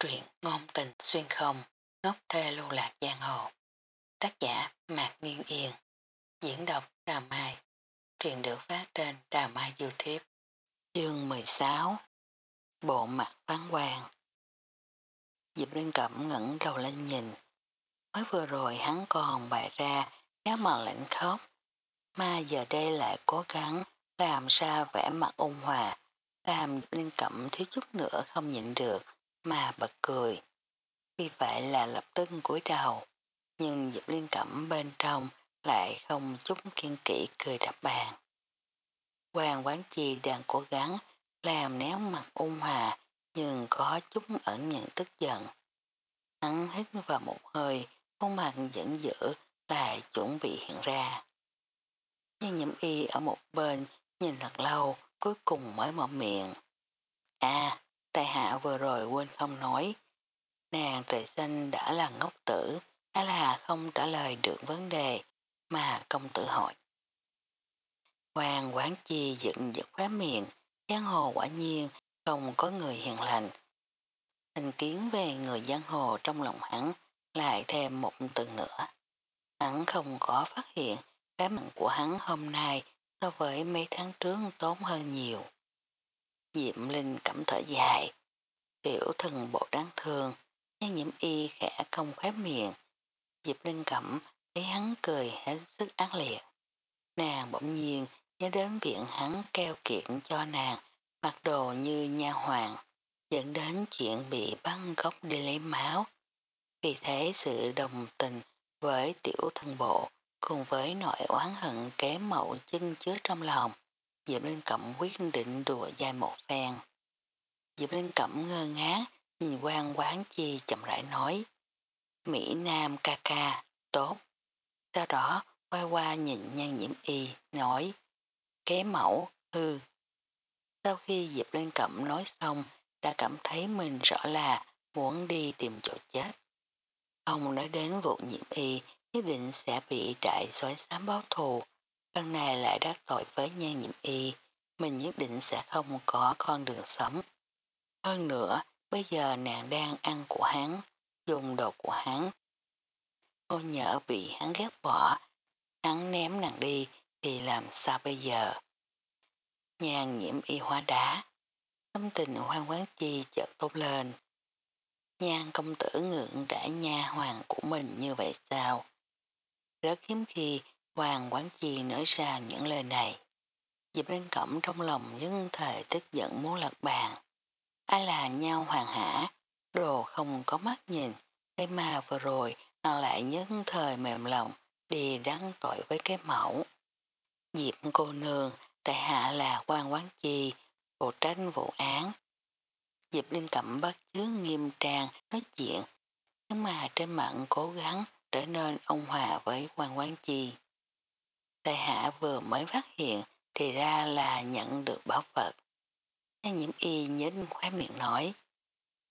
Truyện ngôn tình xuyên không, ngốc thê lưu lạc giang hồ. Tác giả Mạc Nguyên Yên. Diễn đọc Đà Mai. Truyện được phát trên Đà Mai Youtube. Chương 16 Bộ mặt phán quan Diệp liên Cẩm ngẩng đầu lên nhìn. Mới vừa rồi hắn còn bại ra giá mặt lạnh khóc. Mà giờ đây lại cố gắng làm sao vẻ mặt ôn hòa. Làm liên Cẩm thiếu chút nữa không nhịn được mà bật cười. Vì vậy là lập tức cúi đầu, nhưng Diệp Liên Cẩm bên trong lại không chút kiên kỹ cười đập bàn. Hoàng Quán Chi đang cố gắng làm néo mặt ung hòa nhưng có chút ẩn nhận tức giận. Hắn hít vào một hơi, khuôn mặt giận dữ lại chuẩn bị hiện ra. Nhưng nhiễm y ở một bên nhìn thật lâu cuối cùng mới mở miệng. À, Tài hạ vừa rồi quên không nói. Nàng trời sinh đã là ngốc tử, hay là không trả lời được vấn đề mà công tử hỏi. Hoàng quán chi dựng giật khóa miệng, giang hồ quả nhiên không có người hiền lành. Thành kiến về người giang hồ trong lòng hắn lại thêm một từ nữa. Hắn không có phát hiện cái mặt của hắn hôm nay so với mấy tháng trước tốn hơn nhiều. Diệm Linh cảm thở dài. Tiểu thần bộ đáng thương, nhưng nhiễm y khẽ không khóe miệng. Diệp Linh cẩm thấy hắn cười hết sức ác liệt. Nàng bỗng nhiên nhớ đến viện hắn keo kiện cho nàng mặc đồ như nha hoàng, dẫn đến chuyện bị băng gốc đi lấy máu. Vì thế sự đồng tình với tiểu thân bộ cùng với nội oán hận kém mậu chân chứa trong lòng Diệp Linh Cẩm quyết định đùa dài một phen. Diệp Linh Cẩm ngơ ngác, nhìn quan quán chi chậm rãi nói. Mỹ Nam ca ca, tốt. Sau đó quay qua nhìn nhan nhiễm y, nói. Kế mẫu, hư. Sau khi Diệp Linh Cẩm nói xong, đã cảm thấy mình rõ là muốn đi tìm chỗ chết. Ông nói đến vụ nhiễm y, nhất định sẽ bị đại xói xám báo thù, lần này lại đắc tội với nhan nhiễm y, mình nhất định sẽ không có con đường sống. Hơn nữa, bây giờ nàng đang ăn của hắn, dùng đồ của hắn. Cô nhỡ bị hắn ghét bỏ, hắn ném nàng đi thì làm sao bây giờ? Nhàn nhiễm y hóa đá, tâm tình hoang quán chi chợt tốt lên. Nhan công tử ngượng đã nha hoàng của mình như vậy sao? Rất hiếm khi Hoàng Quán Chi nói ra những lời này. Diệp Linh Cẩm trong lòng nhân thời tức giận muốn lật bàn. Ai là nhau hoàng hả, đồ không có mắt nhìn, cái mà vừa rồi nó lại nhân thời mềm lòng đi đăng tội với cái mẫu. Diệp cô nương, tại hạ là quan quán chi, phụ trách vụ án. Diệp Linh Cẩm bắt chứa nghiêm trang nói chuyện, nhưng mà trên mạng cố gắng trở nên ông hòa với quan quán chi. Tại hạ vừa mới phát hiện thì ra là nhận được bảo vật. Nhan nhiễm y nhấn khóe miệng nói.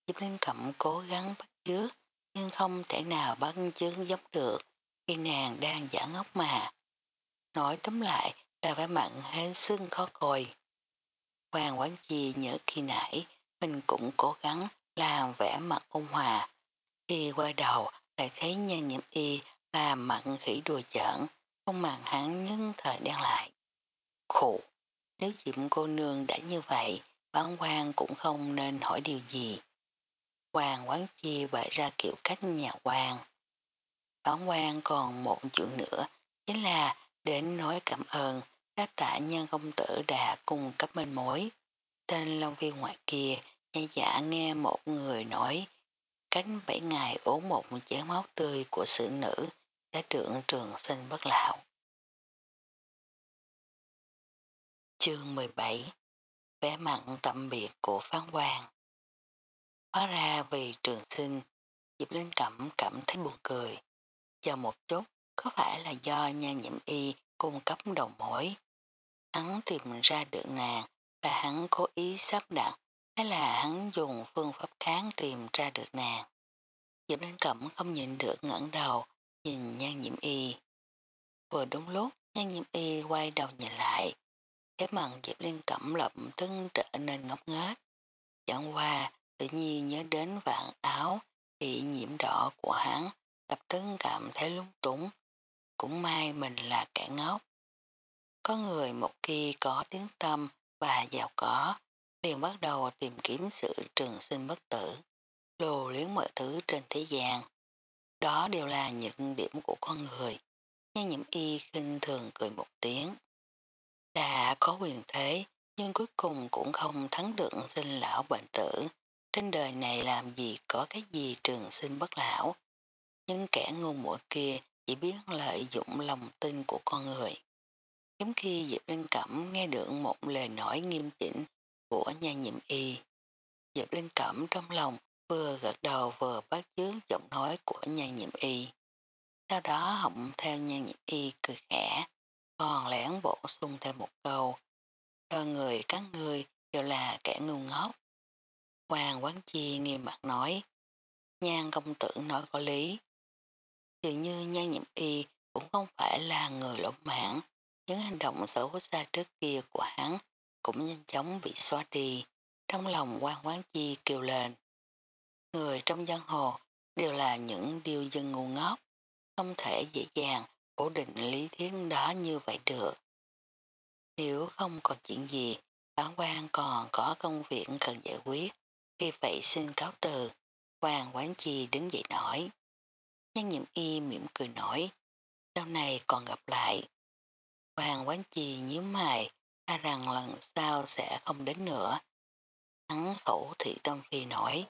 Diệp Linh Cẩm cố gắng bắt chước nhưng không thể nào bắt chước giống được khi nàng đang giả ngốc mà. Nói tóm lại là vẻ mặn hết sức khó coi. Hoàng quán chi nhớ khi nãy mình cũng cố gắng làm vẻ mặt ôn hòa. Khi quay đầu lại thấy nhan nhiễm y làm mặn khỉ đùa giỡn, không màng hắn nhân thời đen lại. khổ nếu diệm cô nương đã như vậy, bán quan cũng không nên hỏi điều gì. Hoàng quán chi bày ra kiểu cách nhà quan. Bán quan còn một chuyện nữa, chính là đến nói cảm ơn các tạ nhân công tử đã cung cấp manh mối. Tên Long Viên ngoại kia, nhai giả nghe một người nói cánh bảy ngày uống một chén máu tươi của sự nữ đã trưởng trường sinh bất lão. Chương 17 Vẻ mặn tạm biệt của phán Quang Hóa ra vì trường sinh, Diệp Linh Cẩm cảm thấy buồn cười. Chờ một chút, có phải là do nha nhiễm y cung cấp đầu mối? Hắn tìm ra được nàng là hắn cố ý sắp đặt hay là hắn dùng phương pháp kháng tìm ra được nàng? Diệp Linh Cẩm không nhìn được ngẩng đầu, nhìn nhan nhiễm y. Vừa đúng lúc, nhan nhiễm y quay đầu nhìn lại, cái mặn Diệp Liên Cẩm lập tức trở nên ngốc nghếch. Chẳng qua, tự nhiên nhớ đến vạn áo bị nhiễm đỏ của hắn, lập tức cảm thấy lung túng. Cũng may mình là kẻ ngốc. Có người một khi có tiếng tâm và giàu có, liền bắt đầu tìm kiếm sự trường sinh bất tử, lồ liếng mọi thứ trên thế gian. Đó đều là những điểm của con người. Nhan nhiễm y khinh thường cười một tiếng. Đã có quyền thế, nhưng cuối cùng cũng không thắng được sinh lão bệnh tử. Trên đời này làm gì có cái gì trường sinh bất lão. Nhưng kẻ ngu muội kia chỉ biết lợi dụng lòng tin của con người. Hiếm khi Diệp Linh Cẩm nghe được một lời nói nghiêm chỉnh của nhan nhiễm y. Diệp Linh Cẩm trong lòng vừa gật đầu vừa bắt chước giọng nói của nhan nhiệm y. Sau đó họng theo nhan nhiệm y cười khẽ, còn lén bổ sung thêm một câu. Đôi người các ngươi đều là kẻ ngu ngốc. Hoàng Quán Chi nghiêm mặt nói, nhan công tử nói có lý. Dường như nhan nhiệm y cũng không phải là người lỗ mãn, những hành động xấu xa trước kia của hắn cũng nhanh chóng bị xóa đi. Trong lòng quan quán chi kêu lên. Người trong giang hồ đều là những điều dân ngu ngốc, không thể dễ dàng ổn định lý thuyết đó như vậy được. Nếu không còn chuyện gì, bản quan còn có công việc cần giải quyết, khi vậy xin cáo từ. Hoàng Quán Chi đứng dậy nói. Nhân nhiệm y mỉm cười nói, sau này còn gặp lại. Hoàng Quán Chi nhíu mày, ta rằng lần sau sẽ không đến nữa. Hắn khẩu thị tâm phi nổi.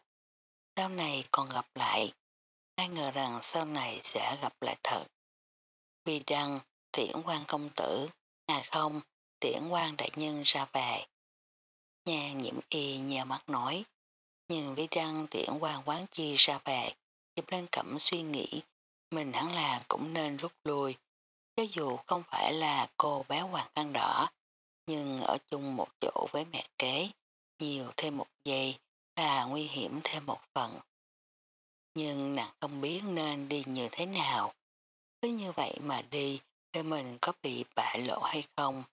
Sau này còn gặp lại. Ai ngờ rằng sau này sẽ gặp lại thật. Vì đăng, tiễn quan công tử, à không, tiễn quan đại nhân ra về. Nhà nhiễm y nhờ mắt nói. Nhìn vi đăng tiễn quan quán chi ra về, dịp lên cẩm suy nghĩ, mình hẳn là cũng nên rút lui. Cho dù không phải là cô bé hoàng khăn đỏ, nhưng ở chung một chỗ với mẹ kế, nhiều thêm một giây là nguy hiểm thêm một phần. Nhưng nàng không biết nên đi như thế nào. Cứ như vậy mà đi, để mình có bị bại lộ hay không.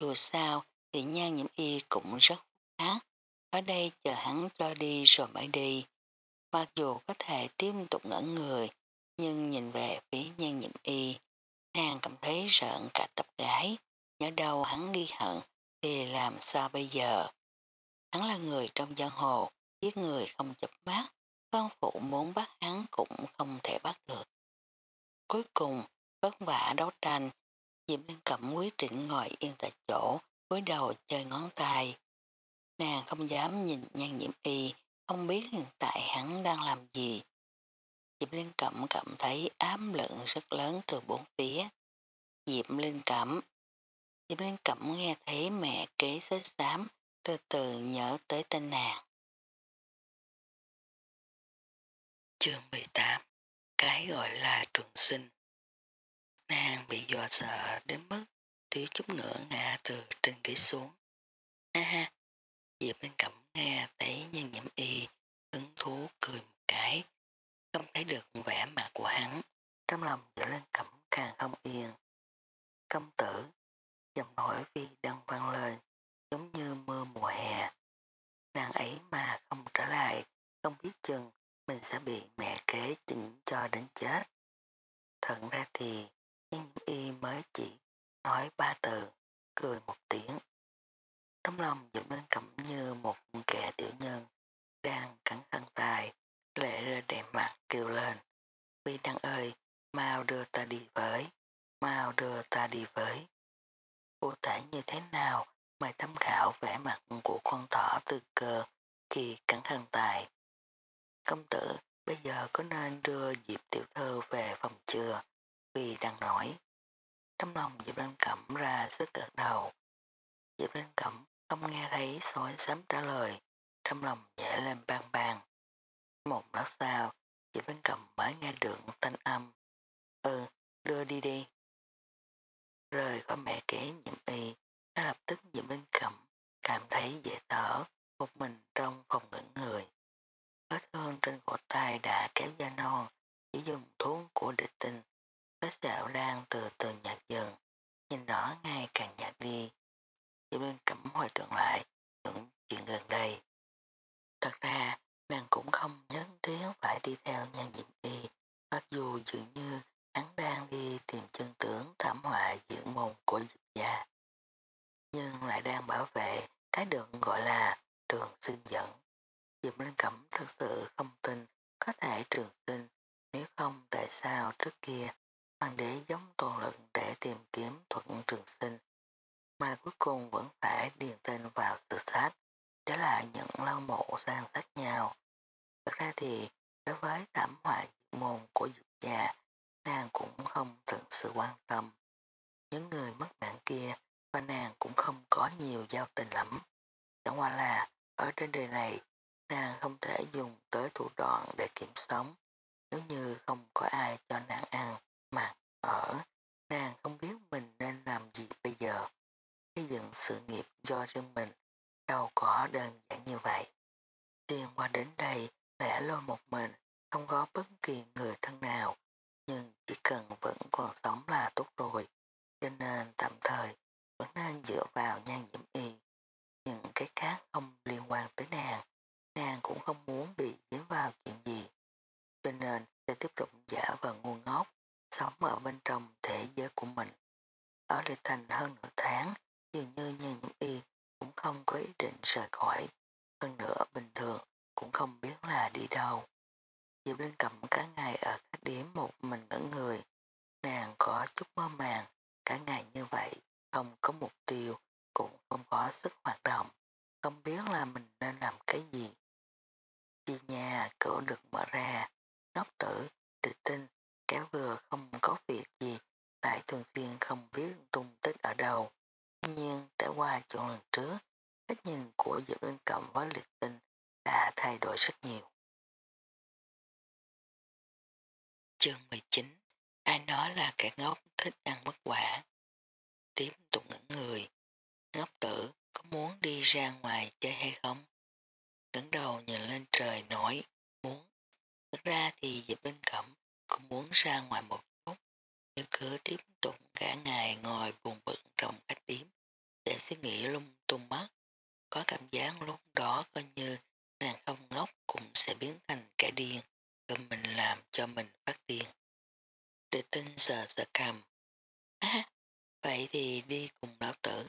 Dù sao thì nhan nhiễm y cũng rất ác. Ở đây chờ hắn cho đi rồi mới đi. Mặc dù có thể tiếp tục ngẩn người, nhưng nhìn về phía nhan nhiễm y, nàng cảm thấy rợn cả tập gái. Nhớ đâu hắn ghi hận thì làm sao bây giờ? Hắn là người trong giang hồ, giết người không chụp mắt, con phụ muốn bắt hắn cũng không thể bắt được. Cuối cùng, vất vả đấu tranh, Diệp Linh Cẩm quyết định ngồi yên tại chỗ, cúi đầu chơi ngón tay. Nàng không dám nhìn nhan nhiễm y, không biết hiện tại hắn đang làm gì. Diệp Linh Cẩm cảm thấy ám lượng rất lớn từ bốn phía. Diệp Linh Cẩm Diệp Linh Cẩm nghe thấy mẹ kế xếp xám, từ từ nhớ tới tên nàng. Chương 18 Cái gọi là trường sinh Nàng bị dọa sợ đến mức thiếu chút nữa ngã từ trên ghế xuống. Ha ha, Diệp bên Cẩm nghe thấy nhân nhiễm y, hứng thú cười một cái, không thấy được vẻ mặt của hắn. Trong lòng Diệp lên Cẩm càng không yên. Công tử, giọng nổi vì đang vang lên, giống như mưa mùa hè. Nàng ấy mà không trở lại, không biết chừng mình sẽ bị mẹ kế chỉnh cho đến chết. Thật ra thì, Yên y mới chỉ nói ba từ, cười một tiếng. Trong lòng dựng lên cẩm như một kẻ tiểu nhân, đang cắn khăn tài, lệ rơi đẹp mặt kêu lên. Vi đăng ơi, mau đưa ta đi với, mau đưa ta đi với. Cụ thể như thế nào mời tham khảo vẻ mặt của con thỏ từ cơ khi cắn khăn tài. Công tử, bây giờ có nên đưa Diệp tiểu thư về phòng chưa? Vì đang nói. Trong lòng Diệp Lan Cẩm ra sức gật đầu. Diệp Lan Cẩm không nghe thấy sói sám trả lời, trong lòng nhảy lên bang bang. Một lát sau, Diệp Lan Cẩm mới nghe được thanh âm. Ừ, đưa đi đi. Rời khỏi mẹ kế nhiễm y, đã lập tức Diệp Lan Cẩm cảm thấy dễ thở, một mình trong phòng ngẩn người. Vết thương trên cổ tay đã kéo da non, chỉ dùng thuốc của địch tình. Vết sẹo đang từ từ nhạt dần, nhìn rõ ngày càng nhạt đi. Chỉ bên cẩm hồi tưởng lại những chuyện gần đây. Thật ra, nàng cũng không nhớ tiếng phải đi theo nhan diệm y, mặc dù dường như hắn đang đi tìm chân tướng thảm họa giữa môn của Diệp gia. Nhưng lại đang bảo vệ cái được gọi là trường sinh dẫn. Diệp Linh Cẩm thật sự không tin có thể trường sinh, nếu không tại sao trước kia hoàng đế giống toàn lực để tìm kiếm thuận trường sinh, mà cuối cùng vẫn phải điền tên vào sự sát, để lại những lao mộ sang sát nhau. Thật ra thì đối với thảm họa môn cha, nàng cũng không thực sự quan tâm. Những người mất mạng kia và nàng cũng không có nhiều giao tình lắm. Chẳng qua là ở trên đời này nàng không thể dùng tới thủ đoạn để kiểm sống. Nếu như không có ai cho nàng ăn, mặc, ở, nàng không biết mình nên làm gì bây giờ. Xây dựng sự nghiệp do riêng mình đâu có đơn giản như vậy. Tiền qua đến đây lẻ loi một mình, không có bất kỳ người thân nào, nhưng chỉ cần vẫn còn sống là tốt rồi, cho nên tạm thời vẫn đang dựa vào nhan diễm y. Những cái khác không liên quan tới nàng, nàng cũng không muốn bị dính vào chuyện gì, cho nên sẽ tiếp tục giả vờ ngu ngốc, sống ở bên trong thể giới của mình. Ở Lê Thành hơn nửa tháng, dường như nhan diễm y cũng không có ý định rời khỏi, hơn nữa bình thường cũng không biết là đi đâu. Diệp Linh cầm cả ngày ở khách điếm một mình ngẩn người. Nàng có chút mơ màng, cả ngày như vậy, không có mục tiêu, cũng không có sức hoạt động, không biết là mình nên làm cái gì. Chi nhà cửa được mở ra, ngốc tử, địch tinh, kéo vừa không có việc gì, lại thường xuyên không biết tung tích ở đâu. Tuy nhiên, trải qua chỗ lần trước, cách nhìn của Diệp Linh Cầm với liệt tinh đã thay đổi rất nhiều. Chương 19 Ai nói là kẻ ngốc thích ăn mất quả. Tiếp tục ngẩn người. Ngốc tử có muốn đi ra ngoài chơi hay không? ngẩng đầu nhìn lên trời nói muốn. Thực ra thì Diệp Linh Cẩm cũng muốn ra ngoài một chút. Nhưng cứ tiếp tục cả ngày ngồi buồn bực trong cách điếm để suy nghĩ mắt tung. Có cảm giác lúc đó coi như nàng không ngốc cũng sẽ biến thành kẻ điên, rồi mình làm cho mình phát điên. Để tinh sờ sờ cầm. À, vậy thì đi cùng lão tử.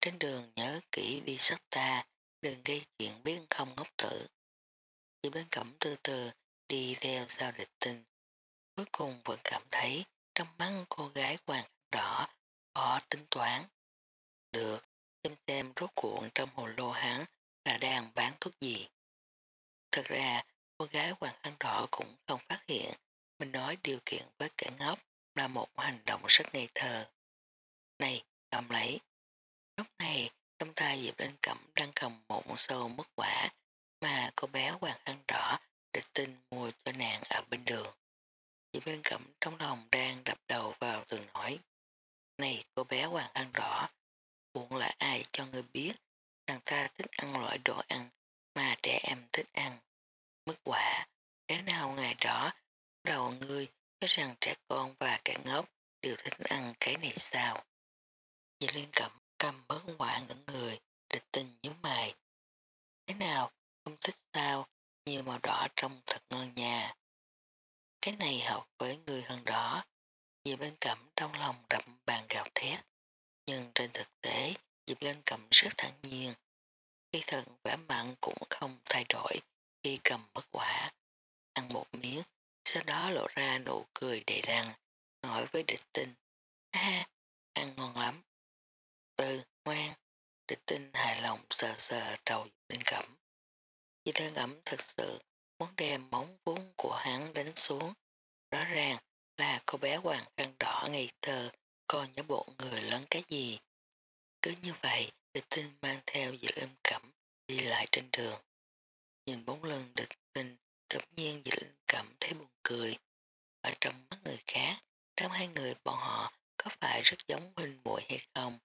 Trên đường nhớ kỹ đi sắp ta, đừng gây chuyện biết không ngốc tử. Chỉ bên cổng từ từ đi theo sau địch tinh. Cuối cùng vẫn cảm thấy trong mắt cô gái hoàng đỏ có tính toán. Được, xem xem rốt cuộn trong hồ lô hắn là đang bán thuốc gì. Thật ra, cô gái hoàng khăn đỏ cũng không phát hiện mình nói điều kiện với kẻ ngốc là một hành động rất ngây thơ. Này, cầm lấy. Lúc này, trong tay Diệp Linh Cẩm đang cầm một sâu mất quả mà cô bé hoàng hân đỏ để tin mua cho nàng ở bên đường. Diệp Linh Cẩm trong lòng đang đập đầu vào tường nói. Này cô bé hoàng khăn đỏ, buồn là ai cho ngươi biết rằng ta thích ăn loại đồ ăn mà trẻ em thích ăn. Mất quả, thế nào ngày đó đầu ngươi cho rằng trẻ con và kẻ ngốc đều thích ăn cái này sao. Dì Liên Cẩm cầm ngẩn người, địch tình nhớ mày. Thế nào, không thích sao, nhiều màu đỏ trong thật ngon nhà. Cái này hợp với người hơn đỏ. Diệp Linh Cẩm trong lòng đậm bàn gạo thét. Nhưng trên thực tế, Diệp lên Cẩm rất thẳng nhiên. Khi thần vẻ mặn cũng không thay đổi khi cầm bất quả. Ăn một miếng, sau đó lộ ra nụ cười đầy răng, nói với địch tinh. Ha, ăn ngon lắm. Ừ, ngoan. Địch tinh hài lòng sờ sờ đầu lên cẩm. Di đơn ẩm thật sự muốn đem móng vuốt của hắn đánh xuống. Rõ ràng là cô bé hoàng khăn đỏ ngây thơ còn nhớ bộ người lớn cái gì. Cứ như vậy, địch tinh mang theo dịu âm cẩm đi lại trên đường. Nhìn bốn lần địch tinh, đột nhiên dịu âm cẩm thấy buồn cười. Ở trong mắt người khác, trong hai người bọn họ có phải rất giống huynh muội hay không?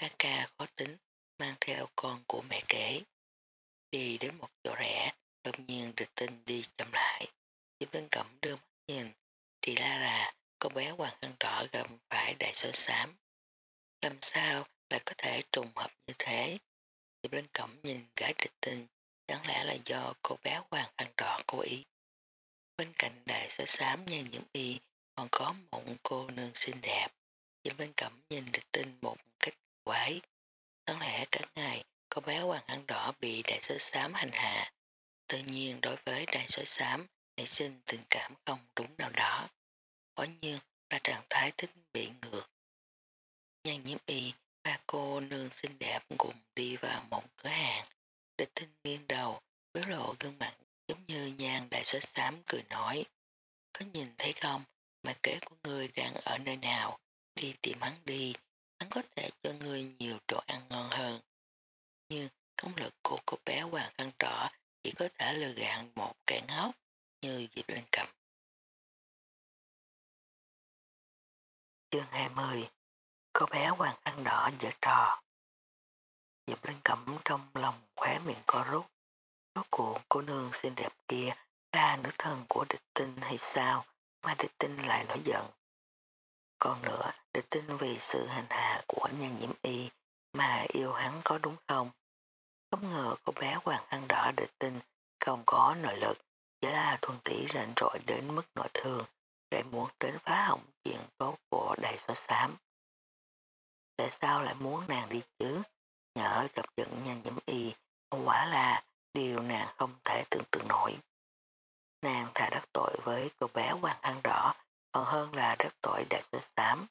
Ca ca khó tính, mang theo con của mẹ kế. Đi đến một chỗ rẽ, đột nhiên địch tinh đi chậm lại. Diệp Linh Cẩm đưa mắt nhìn, thì La là cô bé hoàng khăn đỏ gặp phải đại sói xám. Làm sao lại có thể trùng hợp như thế? Diệp Linh Cẩm nhìn gái địch tinh, chẳng lẽ là do cô bé hoàng thân đỏ cố ý? Bên cạnh đại sói xám nhan nhiễm y còn có một cô nương xinh đẹp. Diệp Linh Cẩm nhìn được tin một cách quái. Đáng lẽ cả ngày cô bé hoàng ăn đỏ bị đại sứ xám hành hạ. Tự nhiên đối với đại sứ xám nảy sinh tình cảm không đúng nào đó. Có nhiên là trạng thái thích bị ngược. Nhan nhiễm y ba cô nương xinh đẹp cùng đi vào một cửa hàng. Địch tinh nghiêng đầu, biểu lộ gương mặt giống như nhan đại sứ xám cười nói. Có nhìn thấy không, mà kế của người đang ở nơi nào, đi tìm hắn đi, hắn có thể cho người nhiều đồ ăn ngon hơn. Nhưng công lực của cô bé Hoàng Khăn Trọ chỉ có thể lừa gạn một kẻ ngốc như Diệp Linh Cẩm. Chương 20 Cô bé Hoàng Khăn Đỏ dở trò Diệp Linh Cẩm trong lòng khóe miệng co rút. Rốt cuộc cô nương xinh đẹp kia là nữ thần của địch tinh hay sao mà địch tinh lại nổi giận. Còn nữa, địch tin vì sự hành hạ của nhan nhiễm y mà yêu hắn có đúng không? Không ngờ cô bé hoàng khăn đỏ địch tin không có nội lực, chỉ là thuần tỷ rảnh rỗi đến mức nội thương, để muốn đến phá hỏng chuyện tốt của đại số xám. Tại sao lại muốn nàng đi chứ? Nhỡ chọc giận nhân nhiễm y, quả là điều nàng không thể tưởng tượng nổi. Nàng thà đắc tội với cô bé hoàng khăn đỏ còn hơn là đắc tội đại sứ xám.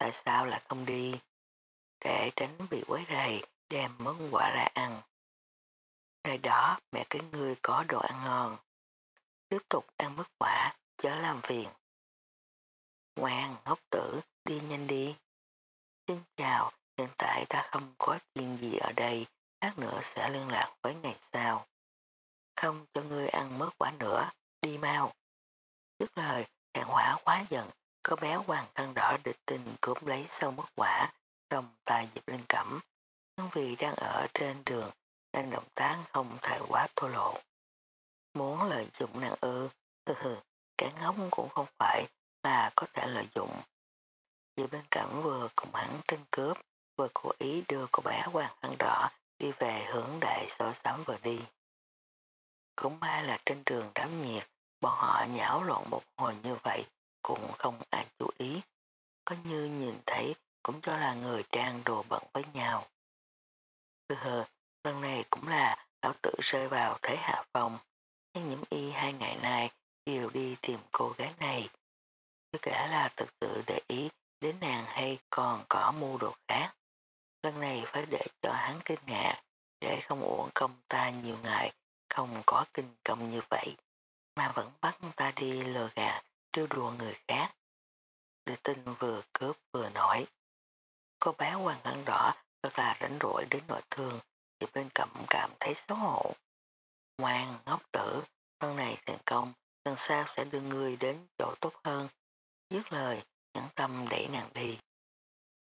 Tại sao lại không đi? Để tránh bị quấy rầy, đem món quả ra ăn. Nơi đó mẹ cái ngươi có đồ ăn ngon. Tiếp tục ăn mất quả, chớ làm phiền. Ngoan, ngốc tử, đi nhanh đi. Xin chào, hiện tại ta không có chuyện gì ở đây, lát nữa sẽ liên lạc với ngày sau. Không cho ngươi ăn mất quả nữa, đi mau. Trước lời, thẹn hỏa quá giận, có bé hoàng khăn đỏ địch tình cướp lấy sâu mất quả trong tay dịp lên cẩm. Nhưng vì đang ở trên đường nên động tác không thể quá thô lộ. Muốn lợi dụng nàng ư, ừ hừ hừ, cái ngốc cũng không phải là có thể lợi dụng. Diệp Linh Cẩm vừa cùng hắn trên cướp, vừa cố ý đưa cô bé hoàng khăn đỏ đi về hướng đại sổ sắm vừa đi. Cũng may là trên đường đám nhiệt, bọn họ nhảo loạn một hồi như vậy cũng không ai chú ý. Có như nhìn thấy cũng cho là người trang đồ bận với nhau. Hừ hừ, lần này cũng là lão tử rơi vào thế hạ phòng. Nhưng nhiễm y hai ngày nay đều đi tìm cô gái này. Chứ cả là thực sự để ý đến nàng hay còn có mua đồ khác. Lần này phải để cho hắn kinh ngạc, để không uổng công ta nhiều ngày, không có kinh công như vậy, mà vẫn bắt ta đi lừa gạt, trêu đùa người khác. Đưa tin vừa cướp vừa nổi, Cô bé hoàng ngân đỏ thật là rảnh rỗi đến nội thương, Diệp Linh Cẩm cảm thấy xấu hổ. Ngoan, ngốc tử, lần này thành công, lần sau sẽ đưa người đến chỗ tốt hơn. Dứt lời, nhẫn tâm đẩy nàng đi.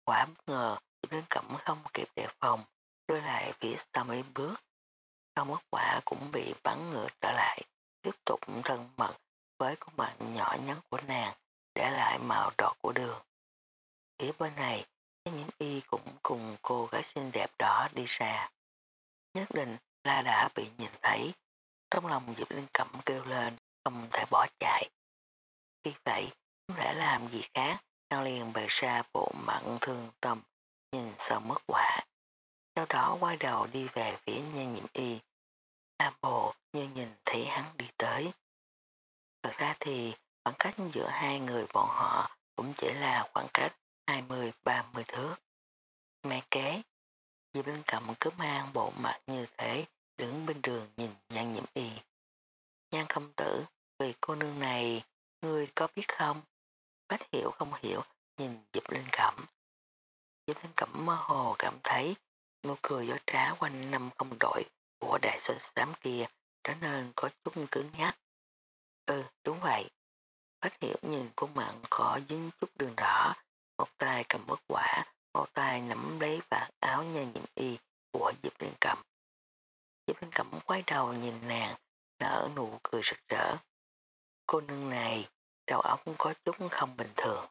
Quả bất ngờ, Diệp đến Cẩm không kịp đề phòng, đưa lại phía sau mấy bước. Không mất quả cũng bị bắn ngược trở lại, tiếp tục thân mật với con mặt nhỏ nhắn của nàng, để lại màu đỏ của đường. Phía bên này, nhiễm y cũng cùng cô gái xinh đẹp đó đi xa. Nhất định là đã bị nhìn thấy. Trong lòng Diệp Linh Cẩm kêu lên, không thể bỏ chạy. Khi vậy, không thể làm gì khác, nàng liền bày ra bộ mặn thương tâm, nhìn sợ mất quả. Sau đó quay đầu đi về phía nhân nhiệm y. A bộ như nhìn thấy hắn đi tới. Thật ra thì khoảng cách giữa hai người bọn họ cũng chỉ là khoảng cách 20-30 thước. Mẹ kế, Diệp Linh Cầm cứ mang bộ mặt như thế, đứng bên đường nhìn nhan nhiễm y. Nhan công tử, vì cô nương này, ngươi có biết không? Bách hiểu không hiểu, nhìn Diệp Linh Cẩm. Diệp Linh Cẩm mơ hồ cảm thấy nụ cười gió trá quanh năm không đổi của đại sơn xám kia trở nên có chút cứng nhắc. Ừ, đúng vậy. Bách hiểu nhìn cô mặn khó dính chút đường đỏ, một tay cầm bất quả, một tay nắm lấy vạt áo nhan nhiễm y của Diệp Liên Cẩm. Diệp Linh Cẩm quay đầu nhìn nàng, nở nụ cười rực rỡ. Cô nương này, đầu óc có chút không bình thường.